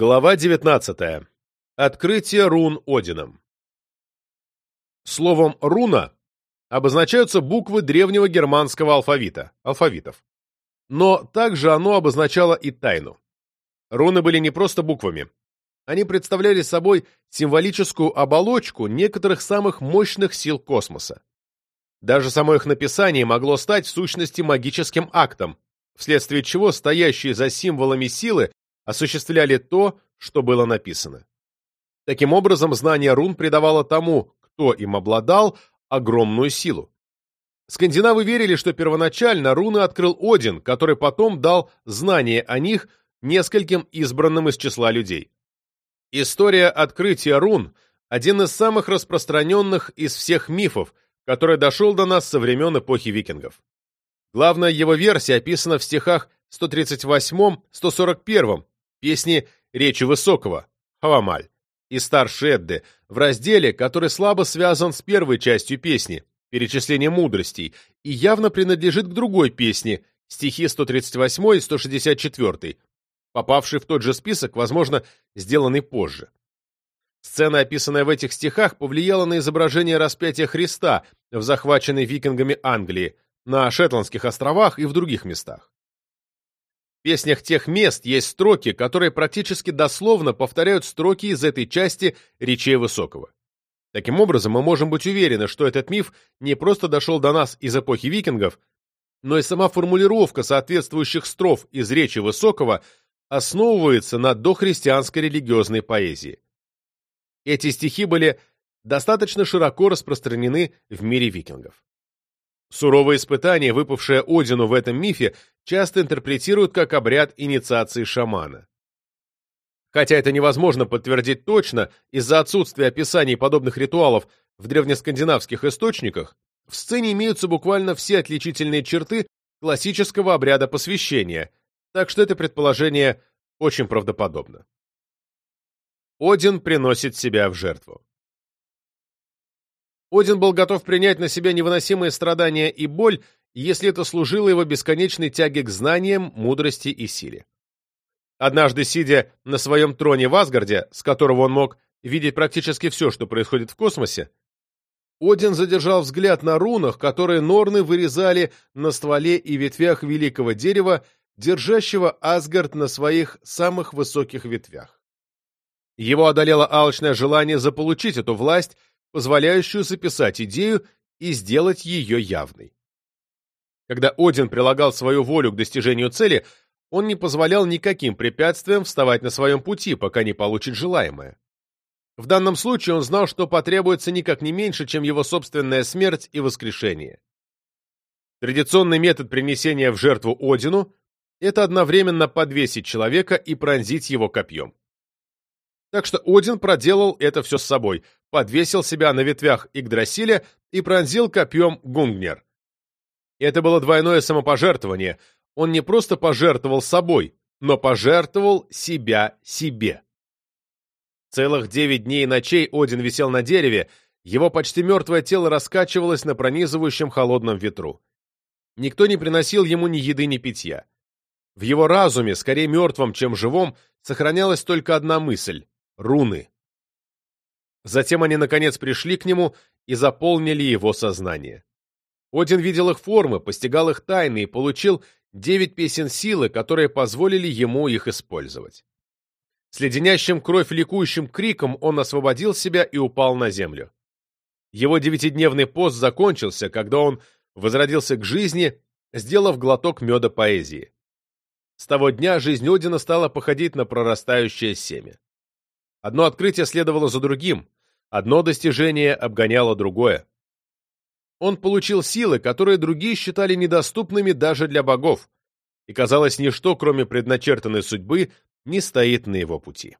Глава 19. Открытие рун Одином. Словом «руна» обозначаются буквы древнего германского алфавита, алфавитов. Но также оно обозначало и тайну. Руны были не просто буквами. Они представляли собой символическую оболочку некоторых самых мощных сил космоса. Даже само их написание могло стать в сущности магическим актом, вследствие чего стоящие за символами силы осуществляли то, что было написано. Таким образом, знание рун придавало тому, кто им обладал, огромную силу. Скандинавы верили, что первоначально руны открыл Один, который потом дал знание о них нескольким избранным из числа людей. История открытия рун – один из самых распространенных из всех мифов, который дошел до нас со времен эпохи викингов. Главная его версия описана в стихах 138-141 песни «Речи Высокого» Хавамаль и Старшей Эдды в разделе, который слабо связан с первой частью песни «Перечисление мудростей» и явно принадлежит к другой песне стихи 138 и 164, попавший в тот же список, возможно, сделанный позже. Сцена, описанная в этих стихах, повлияла на изображение распятия Христа в захваченной викингами Англии, на Шетландских островах и в других местах. Песнях тех мест есть строки, которые практически дословно повторяют строки из этой части речей Высокого. Таким образом, мы можем быть уверены, что этот миф не просто дошел до нас из эпохи викингов, но и сама формулировка соответствующих строф из речи Высокого основывается на дохристианской религиозной поэзии. Эти стихи были достаточно широко распространены в мире викингов. Суровые испытания, выпавшие Одину в этом мифе, часто интерпретируют как обряд инициации шамана. Хотя это невозможно подтвердить точно из-за отсутствия описаний подобных ритуалов в древнескандинавских источниках, в сцене имеются буквально все отличительные черты классического обряда посвящения, так что это предположение очень правдоподобно. Один приносит себя в жертву. Один был готов принять на себя невыносимые страдания и боль, если это служило его бесконечной тяге к знаниям, мудрости и силе. Однажды, сидя на своем троне в Асгарде, с которого он мог видеть практически все, что происходит в космосе, Один задержал взгляд на рунах, которые Норны вырезали на стволе и ветвях великого дерева, держащего Асгард на своих самых высоких ветвях. Его одолело алчное желание заполучить эту власть позволяющую записать идею и сделать ее явной. Когда Один прилагал свою волю к достижению цели, он не позволял никаким препятствиям вставать на своем пути, пока не получит желаемое. В данном случае он знал, что потребуется никак не меньше, чем его собственная смерть и воскрешение. Традиционный метод принесения в жертву Одину – это одновременно подвесить человека и пронзить его копьем. Так что Один проделал это все с собой, подвесил себя на ветвях Игдрасиля и пронзил копьем Гунгнер. Это было двойное самопожертвование. Он не просто пожертвовал собой, но пожертвовал себя себе. Целых девять дней и ночей Один висел на дереве, его почти мертвое тело раскачивалось на пронизывающем холодном ветру. Никто не приносил ему ни еды, ни питья. В его разуме, скорее мертвом, чем живом, сохранялась только одна мысль руны. Затем они, наконец, пришли к нему и заполнили его сознание. Один видел их формы, постигал их тайны и получил девять песен силы, которые позволили ему их использовать. С леденящим кровь ликующим криком он освободил себя и упал на землю. Его девятидневный пост закончился, когда он возродился к жизни, сделав глоток меда поэзии. С того дня жизнь Одина стала походить на прорастающее семя. Одно открытие следовало за другим, одно достижение обгоняло другое. Он получил силы, которые другие считали недоступными даже для богов, и, казалось, ничто, кроме предначертанной судьбы, не стоит на его пути.